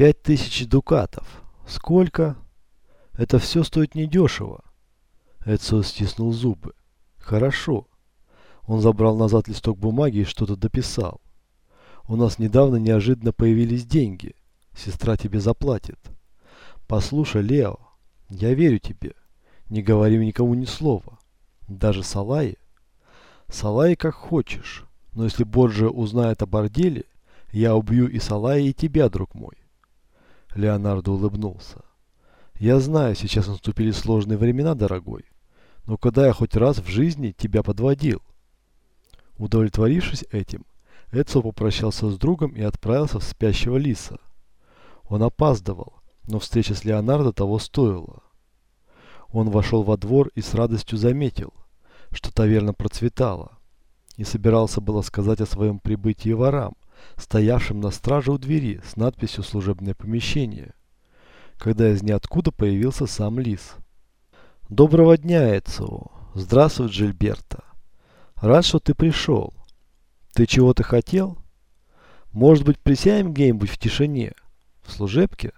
Пять тысяч дукатов. Сколько? Это все стоит недешево. Эдсо стиснул зубы. Хорошо. Он забрал назад листок бумаги и что-то дописал. У нас недавно неожиданно появились деньги. Сестра тебе заплатит. Послушай, Лео, я верю тебе. Не говори никому ни слова. Даже Салае. Салае как хочешь. Но если Борджиа узнает о борделе, я убью и Салая, и тебя, друг мой. Леонардо улыбнулся. Я знаю, сейчас наступили сложные времена, дорогой. Но когда я хоть раз в жизни тебя подводил? Удовлетворившись этим, Эдсо попрощался с другом и отправился в спящего лиса. Он опаздывал, но встреча с Леонардо того стоила. Он вошел во двор и с радостью заметил, что таверна процветала, и собирался было сказать о своем прибытии ворам, стоявшим на страже у двери с надписью «Служебное помещение», когда из ниоткуда появился сам Лис. «Доброго дня, Эцио! Здравствуй, Джильберта! Рад, что ты пришел. Ты чего-то хотел? Может быть, присядем где-нибудь в тишине? В служебке?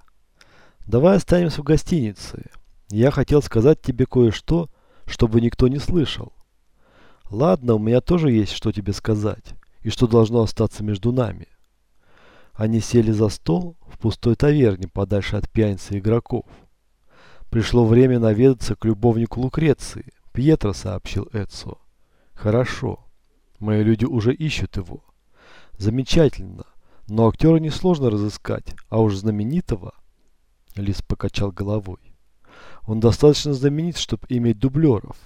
Давай останемся в гостинице. Я хотел сказать тебе кое-что, чтобы никто не слышал. Ладно, у меня тоже есть что тебе сказать, и что должно остаться между нами. Они сели за стол в пустой таверне, подальше от пьяницы игроков. Пришло время наведаться к любовнику Лукреции. Пьетро сообщил Эдсо. Хорошо. Мои люди уже ищут его. Замечательно. Но актера несложно разыскать, а уж знаменитого... Лис покачал головой. Он достаточно знаменит, чтобы иметь дублеров.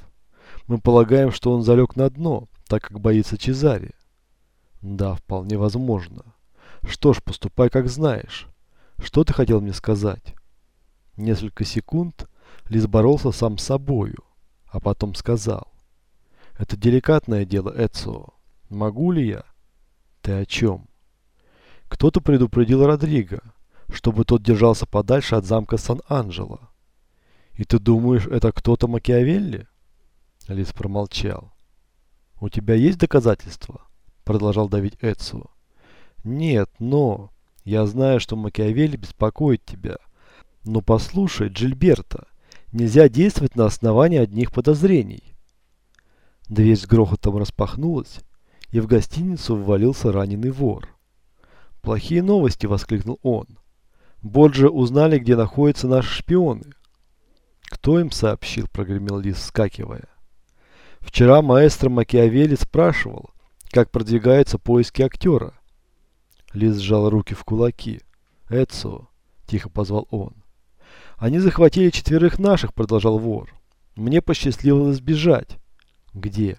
Мы полагаем, что он залег на дно, так как боится Чезари. Да, вполне возможно. Что ж, поступай как знаешь. Что ты хотел мне сказать? Несколько секунд Лис боролся сам с собою, а потом сказал. Это деликатное дело, Эцио. Могу ли я? Ты о чем? Кто-то предупредил Родриго, чтобы тот держался подальше от замка Сан-Анджело. И ты думаешь, это кто-то Макиавелли? Лис промолчал. У тебя есть доказательства? Продолжал давить Эцио. Нет, но... Я знаю, что Макиавелли беспокоит тебя. Но послушай, Джильберта, нельзя действовать на основании одних подозрений. Дверь с грохотом распахнулась, и в гостиницу ввалился раненый вор. «Плохие новости!» – воскликнул он. «Боджи узнали, где находятся наши шпионы». «Кто им сообщил?» – прогремел Лис, вскакивая. «Вчера маэстро Макиавелли спрашивал, как продвигаются поиски актера». Лис сжал руки в кулаки. «Эдсо!» – тихо позвал он. Они захватили четверых наших, продолжал вор. Мне посчастливилось сбежать. Где?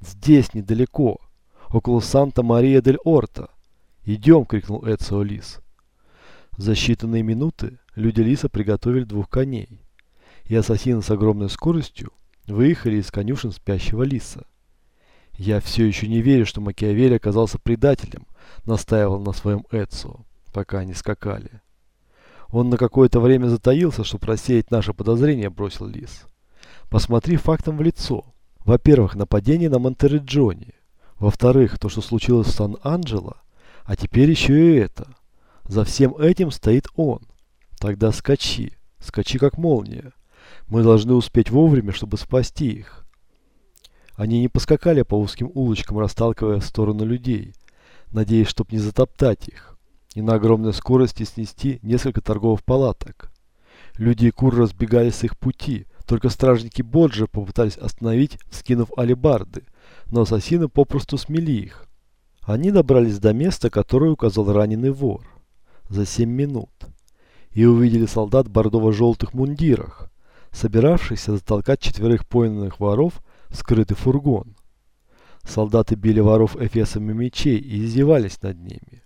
Здесь, недалеко. Около Санта-Мария-дель-Орта. Идем, крикнул Эцио Лис. За считанные минуты люди Лиса приготовили двух коней. И ассасины с огромной скоростью выехали из конюшен спящего Лиса. Я все еще не верю, что Макиавелли оказался предателем, настаивал на своем Эцио, пока они скакали. Он на какое-то время затаился, чтобы рассеять наши подозрения, бросил Лис. Посмотри фактом в лицо. Во-первых, нападение на Монтереджоне. Во-вторых, то, что случилось в Сан-Анджело. А теперь еще и это. За всем этим стоит он. Тогда скачи. Скачи как молния. Мы должны успеть вовремя, чтобы спасти их. Они не поскакали по узким улочкам, расталкивая в сторону людей, надеясь, чтоб не затоптать их и на огромной скорости снести несколько торговых палаток. Люди и кур разбегались с их пути, только стражники Боджа попытались остановить, скинув алебарды, но ассасины попросту смели их. Они добрались до места, которое указал раненый вор, за семь минут, и увидели солдат бордово-желтых мундирах, собиравшихся затолкать четверых пойманных воров скрытый фургон. Солдаты били воров эфесами мечей и издевались над ними.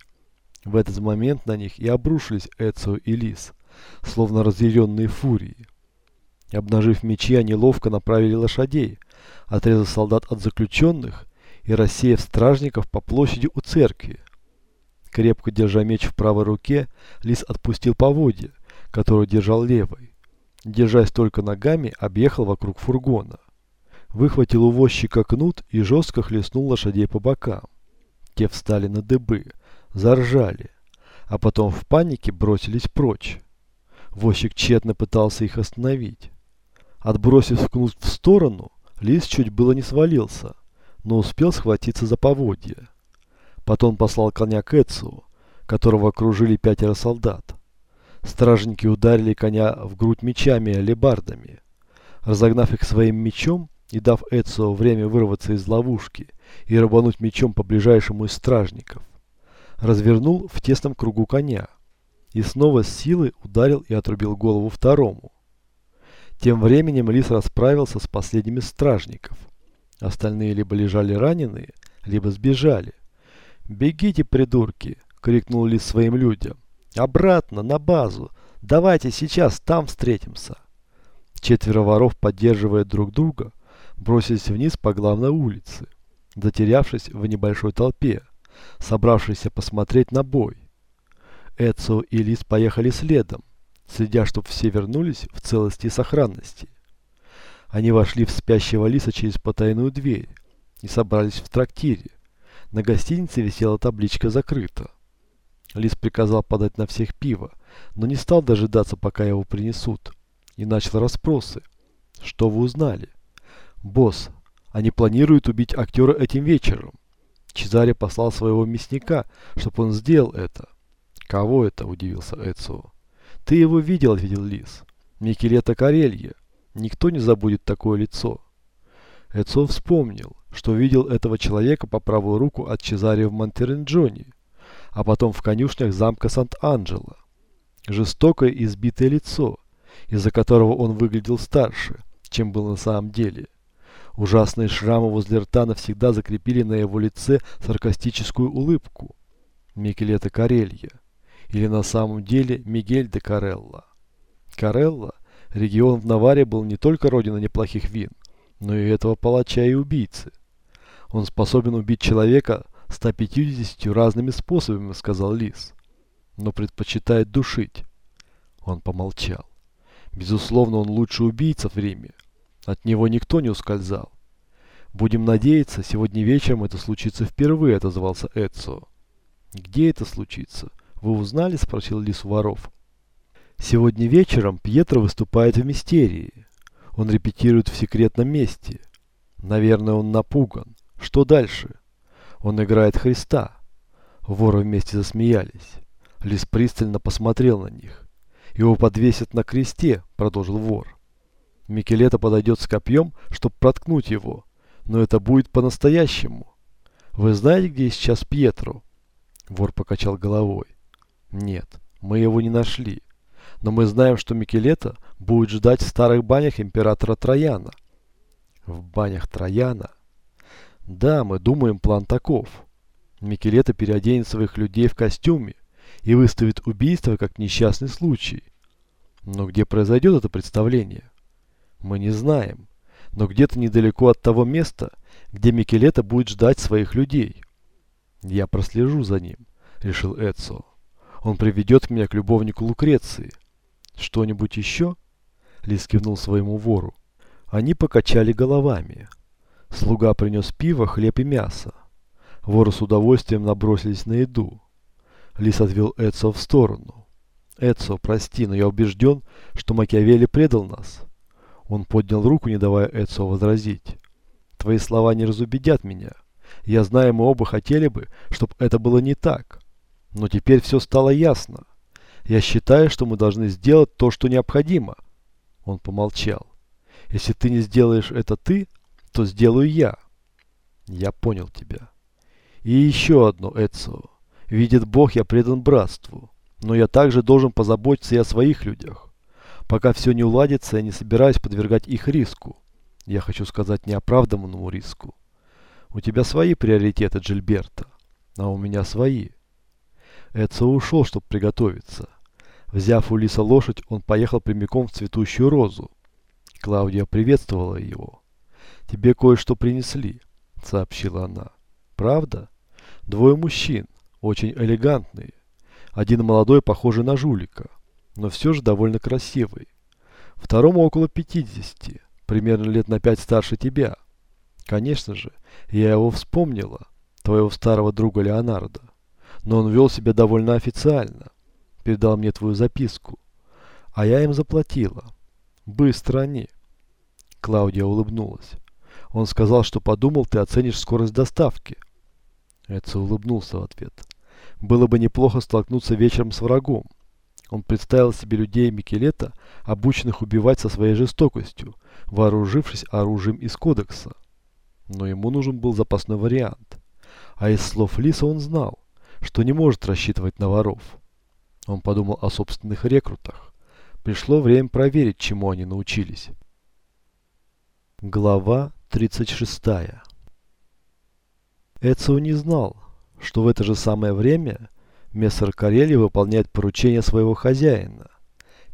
В этот момент на них и обрушились Эцио и Лис, словно разъяренные фурии. Обнажив мечи, они ловко направили лошадей, отрезав солдат от заключенных и рассеяв стражников по площади у церкви. Крепко держа меч в правой руке, Лис отпустил поводья, которую держал левой. Держась только ногами, объехал вокруг фургона. Выхватил у возчика кнут и жестко хлестнул лошадей по бокам. Те встали на дыбы, заржали. а потом в панике бросились прочь. Возчик тщетно пытался их остановить. Отбросив кнут в сторону, лис чуть было не свалился, но успел схватиться за поводья. Потом послал коня к Эцу, которого окружили пятеро солдат. Стражники ударили коня в грудь мечами и алебардами. Разогнав их своим мечом и дав Эцио время вырваться из ловушки и рубануть мечом по ближайшему из стражников, развернул в тесном кругу коня и снова с силой ударил и отрубил голову второму. Тем временем лис расправился с последними стражников. Остальные либо лежали раненые, либо сбежали. «Бегите, придурки!» — крикнул лис своим людям. «Обратно, на базу! Давайте сейчас там встретимся!» Четверо воров, поддерживая друг друга, бросились вниз по главной улице, затерявшись в небольшой толпе, собравшейся посмотреть на бой. Эцио и Лис поехали следом, следя, чтобы все вернулись в целости и сохранности. Они вошли в спящего Лиса через потайную дверь и собрались в трактире. На гостинице висела табличка «Закрыто». Лис приказал подать на всех пиво, но не стал дожидаться, пока его принесут, и начал расспросы. «Что вы узнали?» «Босс, они планируют убить актера этим вечером. Чезаре послал своего мясника, чтобы он сделал это». «Кого это?» – удивился Эцио. «Ты его видел», – ответил Лис. «Микелета Карелье. Никто не забудет такое лицо». Эцио вспомнил, что видел этого человека по правую руку от Чезаре в Монтеренджоне, а потом в конюшнях замка Сант-Анджело. Жестокое избитое лицо, из-за которого он выглядел старше, чем был на самом деле. Ужасные шрамы возле рта навсегда закрепили на его лице саркастическую улыбку. Микелета Карелья или на самом деле Мигель де Карелла. Карелла, регион в Наваре, был не только родиной неплохих вин, но и этого палача и убийцы. Он способен убить человека 150 разными способами, сказал Лис, но предпочитает душить. Он помолчал. Безусловно, он лучший убийца в Риме. От него никто не ускользал. Будем надеяться, сегодня вечером это случится впервые, отозвался Эцио. Где это случится? «Вы узнали?» – спросил Лис воров. «Сегодня вечером Пьетро выступает в Мистерии. Он репетирует в секретном месте. Наверное, он напуган. Что дальше? Он играет Христа». Воры вместе засмеялись. Лис пристально посмотрел на них. «Его подвесят на кресте», – продолжил вор. Микелета подойдет с копьем, чтобы проткнуть его. Но это будет по-настоящему. Вы знаете, где сейчас Пьетро? Вор покачал головой. Нет, мы его не нашли. Но мы знаем, что Микелета будет ждать в старых банях императора Трояна. В банях Трояна? Да, мы думаем, план таков. Микелета переоденет своих людей в костюме и выставит убийство как несчастный случай. Но где произойдет это представление? Мы не знаем. Но где-то недалеко от того места, где Микелета будет ждать своих людей. Я прослежу за ним, решил Эдсо. Он приведет меня к любовнику Лукреции. Что-нибудь еще? Лис кивнул своему вору. Они покачали головами. Слуга принес пиво, хлеб и мясо. Воры с удовольствием набросились на еду. Лис отвел Эдсо в сторону. «Эдсо, прости, но я убежден, что Макиавелли предал нас». Он поднял руку, не давая Эдсо возразить. «Твои слова не разубедят меня. Я знаю, мы оба хотели бы, чтобы это было не так. Но теперь все стало ясно. Я считаю, что мы должны сделать то, что необходимо. Он помолчал. Если ты не сделаешь это ты, то сделаю я. Я понял тебя. И еще одно, Эцио. Видит Бог, я предан братству. Но я также должен позаботиться и о своих людях. Пока все не уладится, я не собираюсь подвергать их риску. Я хочу сказать неоправданному риску. У тебя свои приоритеты, Джильберта, а у меня свои. Эдсо ушел, чтобы приготовиться. Взяв у Лиса лошадь, он поехал прямиком в цветущую розу. Клаудия приветствовала его. «Тебе кое-что принесли», — сообщила она. «Правда? Двое мужчин, очень элегантные. Один молодой, похожий на жулика, но все же довольно красивый. Второму около пятидесяти, примерно лет на пять старше тебя. Конечно же, я его вспомнила, твоего старого друга Леонардо но он вел себя довольно официально. Передал мне твою записку. А я им заплатила. Быстро они. Клаудия улыбнулась. Он сказал, что подумал, ты оценишь скорость доставки. Эдсо улыбнулся в ответ. Было бы неплохо столкнуться вечером с врагом. Он представил себе людей Микелета, обученных убивать со своей жестокостью, вооружившись оружием из кодекса. Но ему нужен был запасной вариант. А из слов Лиса он знал, что не может рассчитывать на воров. Он подумал о собственных рекрутах. Пришло время проверить, чему они научились. Глава 36 Эцио не знал, что в это же самое время мессер Карелли выполняет поручение своего хозяина,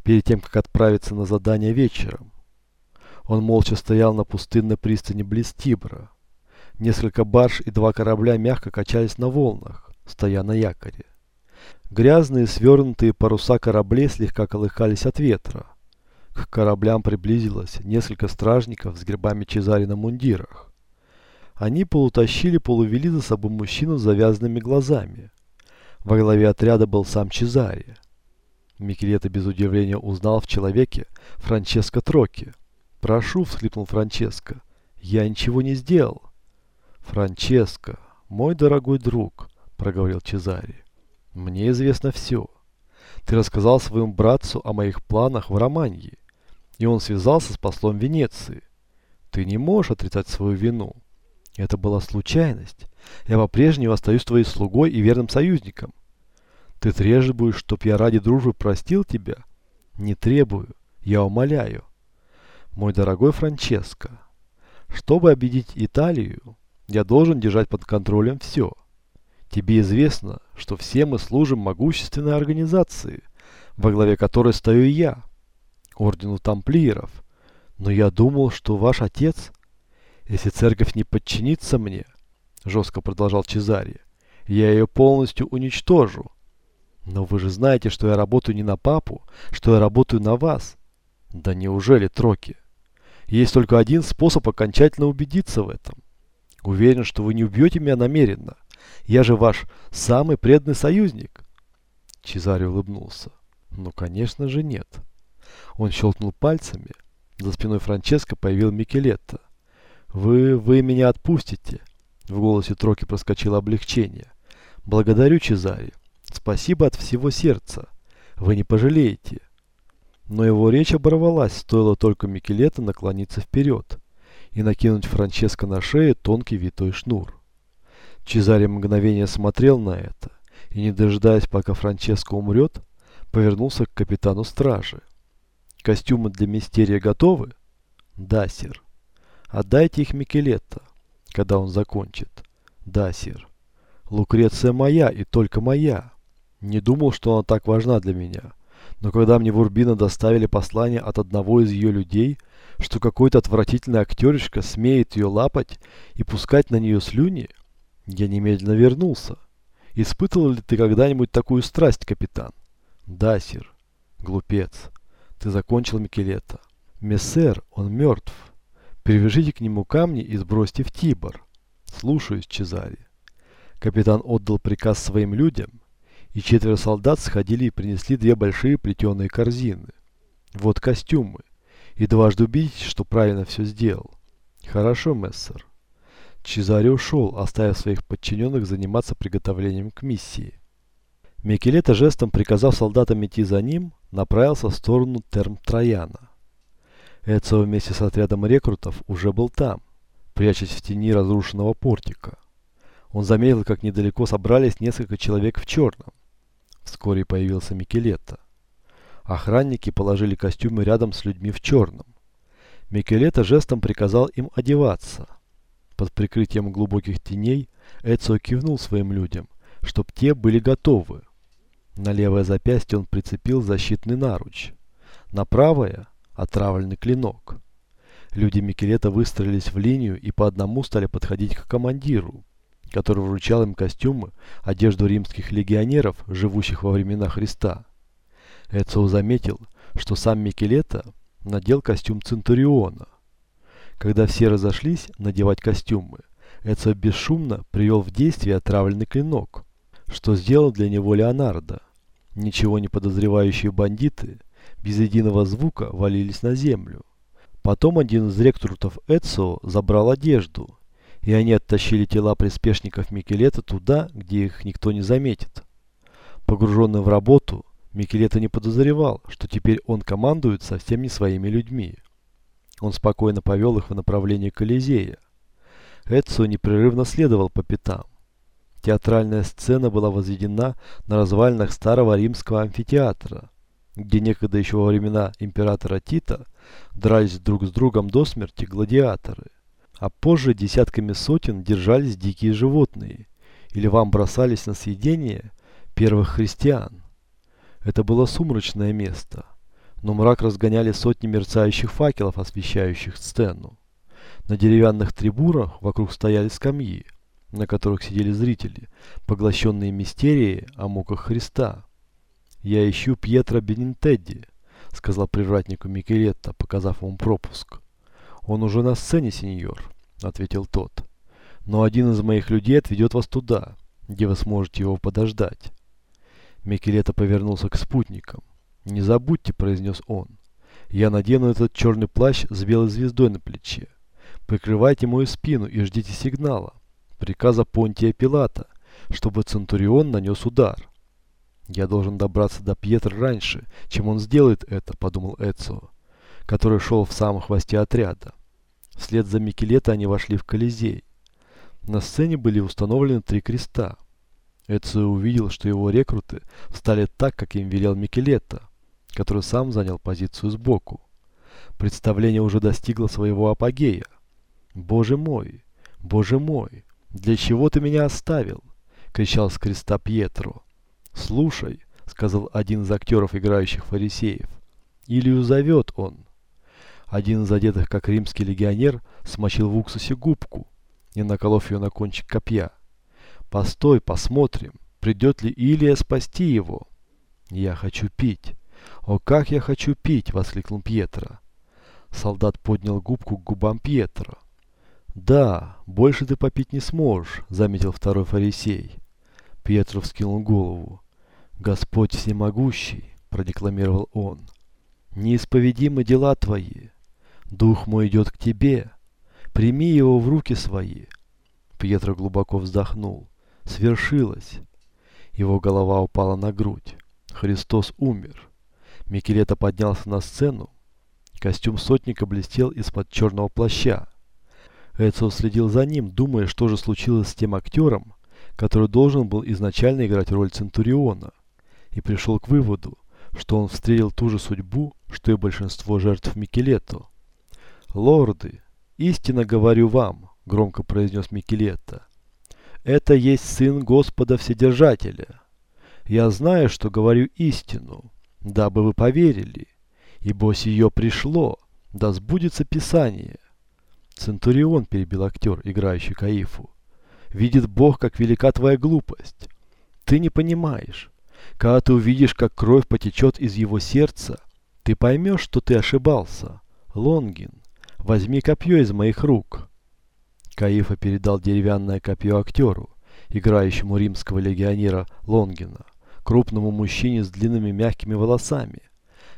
перед тем, как отправиться на задание вечером. Он молча стоял на пустынной пристани близ Тибра. Несколько барж и два корабля мягко качались на волнах, стоя на якоре. Грязные свернутые паруса кораблей слегка колыхались от ветра. К кораблям приблизилось несколько стражников с гербами Чезари на мундирах. Они полутащили, полувели за собой мужчину с завязанными глазами. Во главе отряда был сам Чезари. Микелета без удивления узнал в человеке Франческо Троки. «Прошу», — всхлипнул Франческо, — «я ничего не сделал». «Франческо, мой дорогой друг», — проговорил Чезари, — «мне известно все. Ты рассказал своему братцу о моих планах в Романье, и он связался с послом Венеции. Ты не можешь отрицать свою вину. Это была случайность. Я по-прежнему остаюсь твоей слугой и верным союзником. Ты требуешь, чтоб я ради дружбы простил тебя? Не требую, я умоляю. Мой дорогой Франческо, чтобы обидеть Италию, я должен держать под контролем все. Тебе известно, что все мы служим могущественной организации, во главе которой стою я, ордену тамплиеров. Но я думал, что ваш отец если церковь не подчинится мне, жестко продолжал Чезари, я ее полностью уничтожу. Но вы же знаете, что я работаю не на папу, что я работаю на вас. Да неужели, Троки? Есть только один способ окончательно убедиться в этом. Уверен, что вы не убьете меня намеренно. Я же ваш самый преданный союзник. Чезари улыбнулся. Ну, конечно же, нет. Он щелкнул пальцами. За спиной Франческо появил Микелетто. «Вы... вы меня отпустите?» В голосе Троки проскочило облегчение. «Благодарю, Чезари. Спасибо от всего сердца. Вы не пожалеете». Но его речь оборвалась, стоило только Микелета наклониться вперед и накинуть Франческо на шею тонкий витой шнур. Чезари мгновение смотрел на это и, не дожидаясь, пока Франческо умрет, повернулся к капитану стражи. «Костюмы для мистерия готовы?» «Да, сир». Отдайте их Микелетто, когда он закончит. Да, сир. Лукреция моя и только моя. Не думал, что она так важна для меня. Но когда мне в Урбино доставили послание от одного из ее людей, что какой-то отвратительный актеришка смеет ее лапать и пускать на нее слюни, я немедленно вернулся. Испытывал ли ты когда-нибудь такую страсть, капитан? Да, сир. Глупец. Ты закончил Микелета. Мессер, он мертв. Привяжите к нему камни и сбросьте в Тибор. Слушаюсь, Чезари. Капитан отдал приказ своим людям, и четверо солдат сходили и принесли две большие плетеные корзины. Вот костюмы. И дважды убедитесь, что правильно все сделал. Хорошо, мессер. Чезари ушел, оставив своих подчиненных заниматься приготовлением к миссии. Микелета жестом приказав солдатам идти за ним, направился в сторону терм Трояна. Эцио вместе с отрядом рекрутов уже был там, прячась в тени разрушенного портика. Он заметил, как недалеко собрались несколько человек в черном. Вскоре появился Микелетто. Охранники положили костюмы рядом с людьми в черном. Микелетто жестом приказал им одеваться. Под прикрытием глубоких теней Эцио кивнул своим людям, чтоб те были готовы. На левое запястье он прицепил защитный наруч. На правое отравленный клинок. Люди Микелета выстроились в линию и по одному стали подходить к командиру, который вручал им костюмы, одежду римских легионеров, живущих во времена Христа. Эцио заметил, что сам Микелета надел костюм Центуриона. Когда все разошлись надевать костюмы, Эцио бесшумно привел в действие отравленный клинок. что сделал для него Леонардо. Ничего не подозревающие бандиты без единого звука валились на землю. Потом один из рекрутов Эцио забрал одежду, и они оттащили тела приспешников Микелета туда, где их никто не заметит. Погруженный в работу, Микелета не подозревал, что теперь он командует совсем не своими людьми. Он спокойно повел их в направлении Колизея. Эцио непрерывно следовал по пятам. Театральная сцена была возведена на развалинах старого римского амфитеатра, где некогда еще во времена императора Тита дрались друг с другом до смерти гладиаторы, а позже десятками сотен держались дикие животные, или вам бросались на съедение первых христиан. Это было сумрачное место, но мрак разгоняли сотни мерцающих факелов, освещающих сцену. На деревянных трибунах вокруг стояли скамьи, на которых сидели зрители, поглощенные мистерией о муках Христа. «Я ищу Пьетро Бенинтедди», — сказал привратнику Микелетто, показав ему пропуск. «Он уже на сцене, сеньор», — ответил тот. «Но один из моих людей отведет вас туда, где вы сможете его подождать». Микелетто повернулся к спутникам. «Не забудьте», — произнес он. «Я надену этот черный плащ с белой звездой на плече. Прикрывайте мою спину и ждите сигнала приказа Понтия Пилата, чтобы Центурион нанес удар. «Я должен добраться до Пьетра раньше, чем он сделает это», — подумал Эцио, который шел в самом хвосте отряда. Вслед за Микелета они вошли в Колизей. На сцене были установлены три креста. Эцио увидел, что его рекруты встали так, как им велел Микелета, который сам занял позицию сбоку. Представление уже достигло своего апогея. «Боже мой! Боже мой!» «Для чего ты меня оставил?» — кричал с креста Пьетро. «Слушай», — сказал один из актеров, играющих фарисеев, — «Илью зовет он». Один из одетых, как римский легионер, смочил в уксусе губку и наколов ее на кончик копья. «Постой, посмотрим, придет ли Илия спасти его?» «Я хочу пить». «О, как я хочу пить!» — воскликнул Пьетро. Солдат поднял губку к губам Пьетро. «Да, больше ты попить не сможешь», — заметил второй фарисей. Петр вскинул голову. «Господь всемогущий», — продекламировал он, — «неисповедимы дела твои. Дух мой идет к тебе. Прими его в руки свои». Пьетро глубоко вздохнул. «Свершилось». Его голова упала на грудь. Христос умер. Микелета поднялся на сцену. Костюм сотника блестел из-под черного плаща. Эцио следил за ним, думая, что же случилось с тем актером, который должен был изначально играть роль Центуриона, и пришел к выводу, что он встретил ту же судьбу, что и большинство жертв Микелетто. «Лорды, истинно говорю вам», — громко произнес Микелетто, — «это есть Сын Господа Вседержателя. Я знаю, что говорю истину, дабы вы поверили, ибо сие пришло, да сбудется Писание». Центурион, перебил актер, играющий Каифу. Видит Бог, как велика твоя глупость. Ты не понимаешь. Когда ты увидишь, как кровь потечет из его сердца, ты поймешь, что ты ошибался. Лонгин, возьми копье из моих рук. Каифа передал деревянное копье актеру, играющему римского легионера Лонгина, крупному мужчине с длинными мягкими волосами,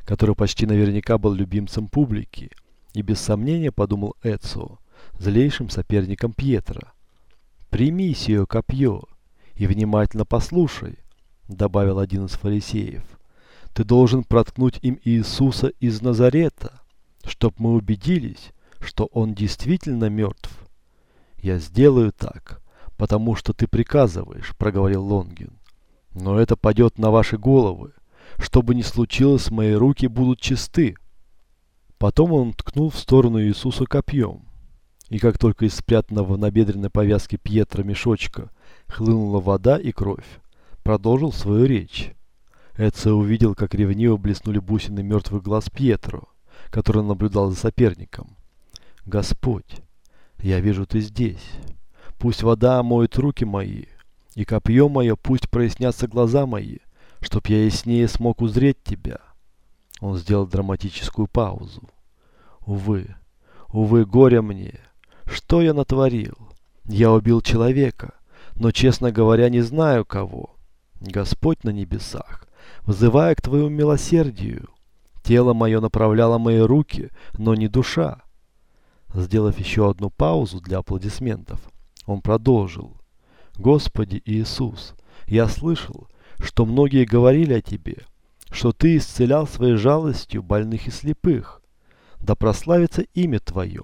который почти наверняка был любимцем публики и без сомнения подумал Эцио, злейшим соперником Пьетра. «Прими сие копье и внимательно послушай», — добавил один из фарисеев. «Ты должен проткнуть им Иисуса из Назарета, чтоб мы убедились, что он действительно мертв». «Я сделаю так, потому что ты приказываешь», — проговорил Лонгин. «Но это падет на ваши головы. Что бы ни случилось, мои руки будут чисты». Потом он ткнул в сторону Иисуса копьем. И как только из спрятанного в набедренной повязке Пьетра мешочка хлынула вода и кровь, продолжил свою речь. Эдсо увидел, как ревниво блеснули бусины мертвых глаз Пьетро, который наблюдал за соперником. «Господь, я вижу ты здесь. Пусть вода омоет руки мои, и копье мое пусть прояснятся глаза мои, чтоб я яснее смог узреть тебя». Он сделал драматическую паузу. Увы, увы, горе мне. Что я натворил? Я убил человека, но, честно говоря, не знаю кого. Господь на небесах, вызывая к Твоему милосердию, тело мое направляло мои руки, но не душа. Сделав еще одну паузу для аплодисментов, он продолжил. Господи Иисус, я слышал, что многие говорили о Тебе, что Ты исцелял своей жалостью больных и слепых. Да прославится имя Твое.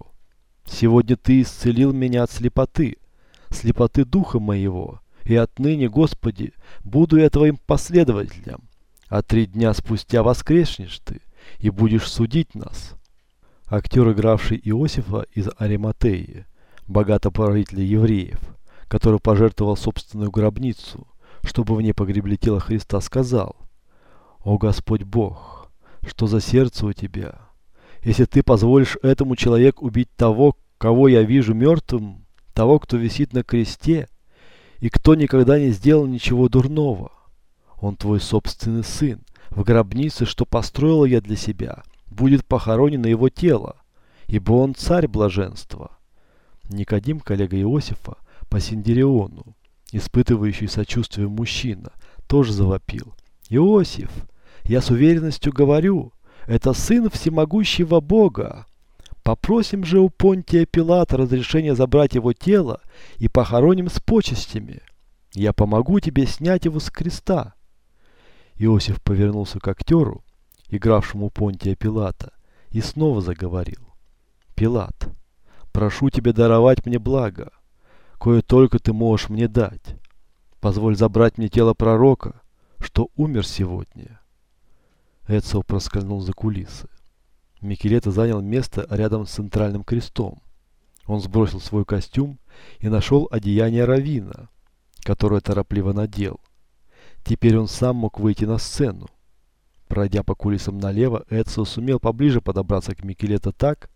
Сегодня Ты исцелил меня от слепоты, слепоты духа моего, и отныне, Господи, буду я Твоим последователем. А три дня спустя воскреснешь Ты и будешь судить нас. Актер, игравший Иосифа из Ариматеи, богато правителя евреев, который пожертвовал собственную гробницу, чтобы в ней погребли тело Христа, сказал, «О Господь Бог, что за сердце у Тебя! Если Ты позволишь этому человеку убить того, кого я вижу мертвым, того, кто висит на кресте, и кто никогда не сделал ничего дурного. Он твой собственный сын, в гробнице, что построил я для себя, будет похоронено его тело, ибо он царь блаженства. Никодим, коллега Иосифа, по Синдериону, испытывающий сочувствие мужчина, тоже завопил. «Иосиф, я с уверенностью говорю, это сын всемогущего Бога. Попросим же у Понтия Пилата разрешения забрать его тело и похороним с почестями. Я помогу тебе снять его с креста. Иосиф повернулся к актеру, игравшему Понтия Пилата, и снова заговорил. Пилат, прошу тебя даровать мне благо, кое только ты можешь мне дать. Позволь забрать мне тело пророка, что умер сегодня. Эцио проскользнул за кулисы. Микелета занял место рядом с центральным крестом. Он сбросил свой костюм и нашел одеяние Равина, которое торопливо надел. Теперь он сам мог выйти на сцену. Пройдя по кулисам налево, Эцио сумел поближе подобраться к Микелета так,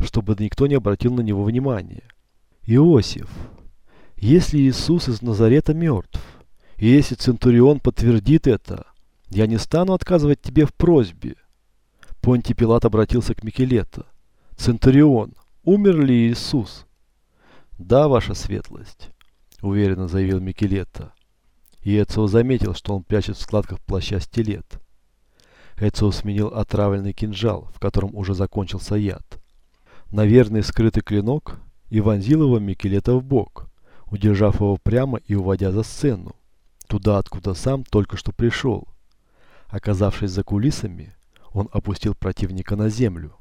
чтобы никто не обратил на него внимания. «Иосиф, если Иисус из Назарета мертв, и если Центурион подтвердит это, я не стану отказывать тебе в просьбе, Понтий Пилат обратился к Микелету. «Центурион, умер ли Иисус?» «Да, ваша светлость», — уверенно заявил Микелетто. И Эцио заметил, что он прячет в складках плаща стилет. Эцио сменил отравленный кинжал, в котором уже закончился яд. Наверное, скрытый клинок и вонзил его Микелетто в бок, удержав его прямо и уводя за сцену, туда, откуда сам только что пришел. Оказавшись за кулисами, он опустил противника на землю.